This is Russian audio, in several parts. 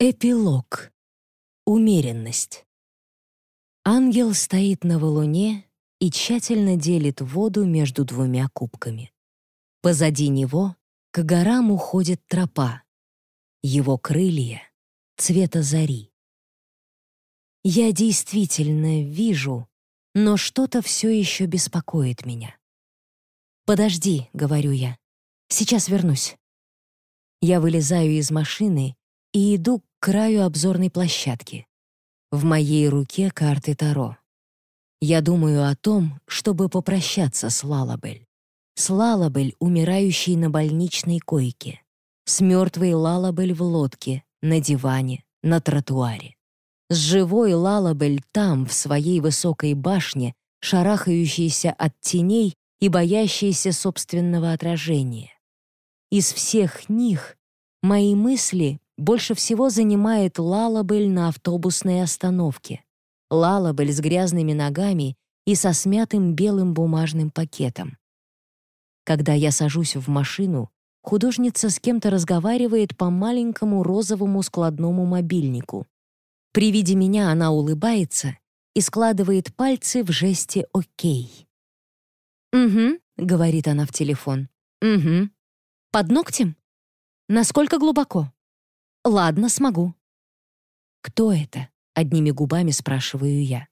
Эпилог. Умеренность. Ангел стоит на валуне и тщательно делит воду между двумя кубками. Позади него к горам уходит тропа. Его крылья — цвета зари. Я действительно вижу, но что-то все еще беспокоит меня. «Подожди», — говорю я, — «сейчас вернусь». Я вылезаю из машины и иду к краю обзорной площадки. В моей руке карты Таро. Я думаю о том, чтобы попрощаться с Лалабель. С Лалабель, умирающей на больничной койке. С мертвой Лалабель в лодке, на диване, на тротуаре. С живой Лалабель там, в своей высокой башне, шарахающейся от теней и боящейся собственного отражения. Из всех них мои мысли больше всего занимает Лалабель на автобусной остановке. Лалабель с грязными ногами и со смятым белым бумажным пакетом. Когда я сажусь в машину, художница с кем-то разговаривает по маленькому розовому складному мобильнику. При виде меня она улыбается и складывает пальцы в жесте «Окей». «Угу», — говорит она в телефон. «Угу. Под ногтем? Насколько глубоко?» Ладно, смогу. Кто это? Одними губами спрашиваю я.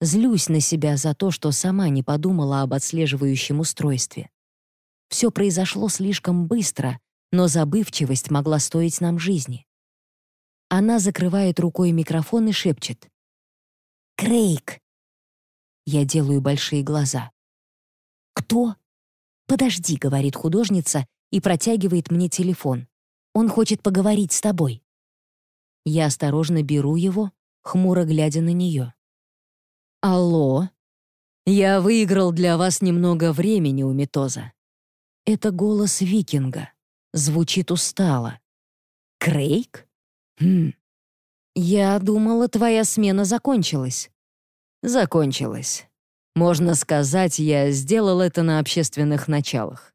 Злюсь на себя за то, что сама не подумала об отслеживающем устройстве. Все произошло слишком быстро, но забывчивость могла стоить нам жизни. Она закрывает рукой микрофон и шепчет. «Крейг!» Я делаю большие глаза. «Кто?» «Подожди», — говорит художница и протягивает мне телефон. Он хочет поговорить с тобой». Я осторожно беру его, хмуро глядя на нее. «Алло? Я выиграл для вас немного времени у Метоза». Это голос викинга. Звучит устало. «Крейг? Хм. Я думала, твоя смена закончилась». «Закончилась. Можно сказать, я сделал это на общественных началах».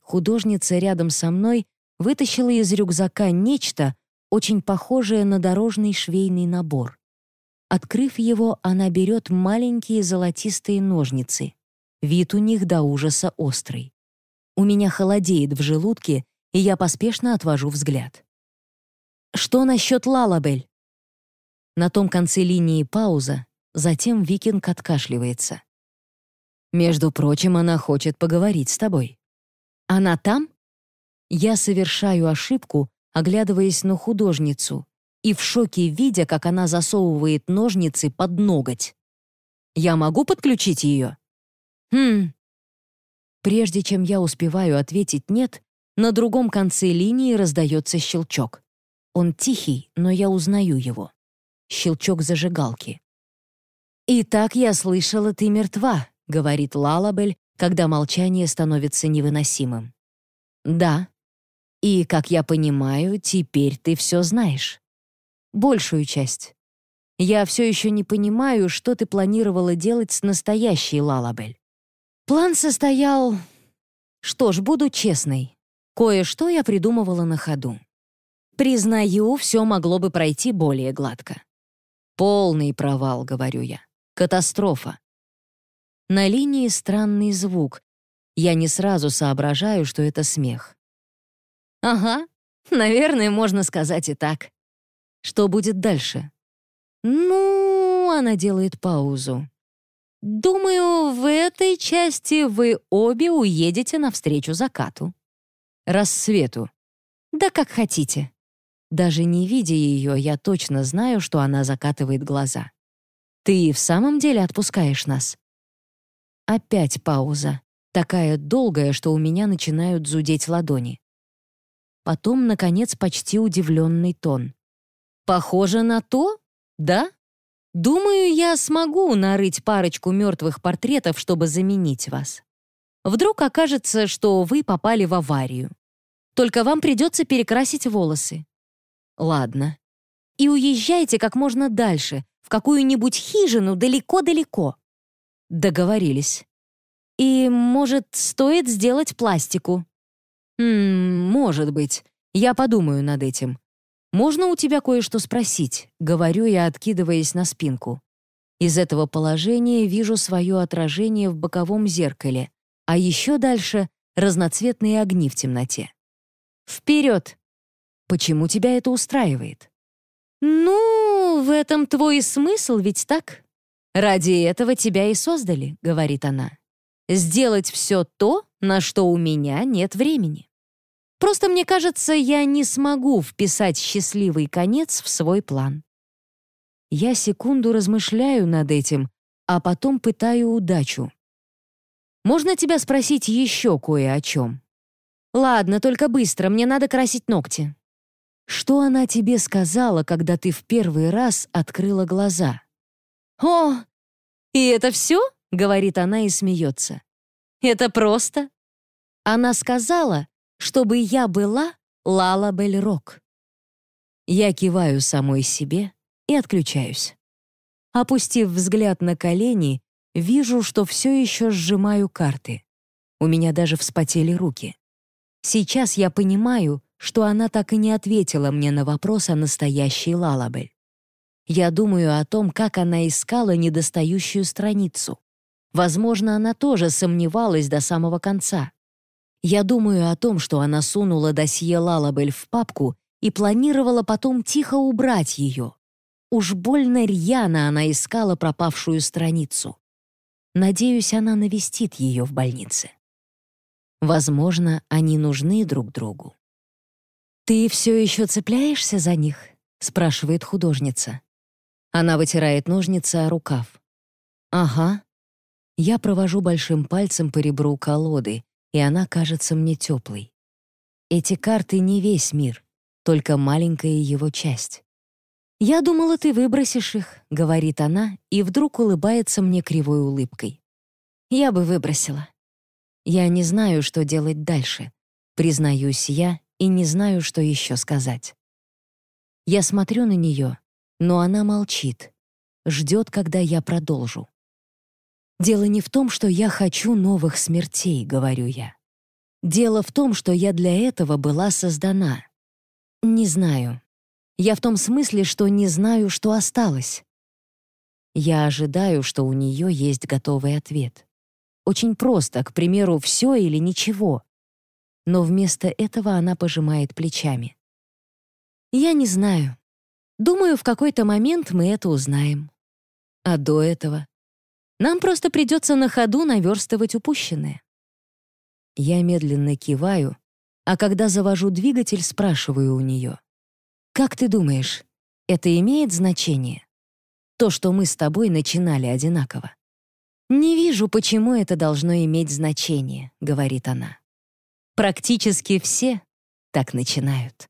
Художница рядом со мной вытащила из рюкзака нечто, очень похожее на дорожный швейный набор. Открыв его, она берет маленькие золотистые ножницы. Вид у них до ужаса острый. У меня холодеет в желудке, и я поспешно отвожу взгляд. «Что насчет Лалабель?» На том конце линии пауза, затем викинг откашливается. «Между прочим, она хочет поговорить с тобой». «Она там?» Я совершаю ошибку, оглядываясь на художницу, и в шоке видя, как она засовывает ножницы под ноготь. «Я могу подключить ее?» «Хм...» Прежде чем я успеваю ответить «нет», на другом конце линии раздается щелчок. Он тихий, но я узнаю его. Щелчок зажигалки. «Итак, я слышала, ты мертва», — говорит Лалабель, когда молчание становится невыносимым. «Да», и, как я понимаю, теперь ты все знаешь. Большую часть. Я все еще не понимаю, что ты планировала делать с настоящей Лалабель. План состоял... Что ж, буду честной. Кое-что я придумывала на ходу. Признаю, все могло бы пройти более гладко. Полный провал, говорю я. Катастрофа. На линии странный звук. Я не сразу соображаю, что это смех. Ага, наверное, можно сказать и так. Что будет дальше? Ну, она делает паузу. Думаю, в этой части вы обе уедете навстречу закату. Рассвету. Да как хотите. Даже не видя ее, я точно знаю, что она закатывает глаза. Ты в самом деле отпускаешь нас? Опять пауза. Такая долгая, что у меня начинают зудеть ладони. Потом, наконец, почти удивленный тон. «Похоже на то? Да? Думаю, я смогу нарыть парочку мертвых портретов, чтобы заменить вас. Вдруг окажется, что вы попали в аварию. Только вам придется перекрасить волосы. Ладно. И уезжайте как можно дальше, в какую-нибудь хижину далеко-далеко. Договорились. И, может, стоит сделать пластику. «Ммм, может быть. Я подумаю над этим. «Можно у тебя кое-что спросить?» — говорю я, откидываясь на спинку. Из этого положения вижу свое отражение в боковом зеркале, а еще дальше — разноцветные огни в темноте. «Вперед!» «Почему тебя это устраивает?» «Ну, в этом твой смысл, ведь так? Ради этого тебя и создали», — говорит она. «Сделать все то, на что у меня нет времени. Просто мне кажется, я не смогу вписать счастливый конец в свой план». Я секунду размышляю над этим, а потом пытаю удачу. «Можно тебя спросить еще кое о чем?» «Ладно, только быстро, мне надо красить ногти». Что она тебе сказала, когда ты в первый раз открыла глаза? «О, и это все?» — говорит она и смеется. «Это просто». Она сказала, чтобы я была Лала Бельрок. Я киваю самой себе и отключаюсь. Опустив взгляд на колени, вижу, что все еще сжимаю карты. У меня даже вспотели руки. Сейчас я понимаю, что она так и не ответила мне на вопрос о настоящей Лалабель. Я думаю о том, как она искала недостающую страницу. Возможно, она тоже сомневалась до самого конца. Я думаю о том, что она сунула досье Лалабель в папку и планировала потом тихо убрать ее. Уж больно рьяно она искала пропавшую страницу. Надеюсь, она навестит ее в больнице. Возможно, они нужны друг другу. «Ты все еще цепляешься за них?» — спрашивает художница. Она вытирает ножницы о рукав. «Ага». Я провожу большим пальцем по ребру колоды, и она кажется мне теплой. Эти карты не весь мир, только маленькая его часть. «Я думала, ты выбросишь их», — говорит она, и вдруг улыбается мне кривой улыбкой. «Я бы выбросила». Я не знаю, что делать дальше. Признаюсь я и не знаю, что еще сказать. Я смотрю на нее, но она молчит, ждет, когда я продолжу. «Дело не в том, что я хочу новых смертей», — говорю я. «Дело в том, что я для этого была создана. Не знаю. Я в том смысле, что не знаю, что осталось». Я ожидаю, что у нее есть готовый ответ. Очень просто, к примеру, все или ничего но вместо этого она пожимает плечами. «Я не знаю. Думаю, в какой-то момент мы это узнаем. А до этого нам просто придется на ходу наверстывать упущенное». Я медленно киваю, а когда завожу двигатель, спрашиваю у нее. «Как ты думаешь, это имеет значение? То, что мы с тобой начинали одинаково?» «Не вижу, почему это должно иметь значение», — говорит она. Практически все так начинают.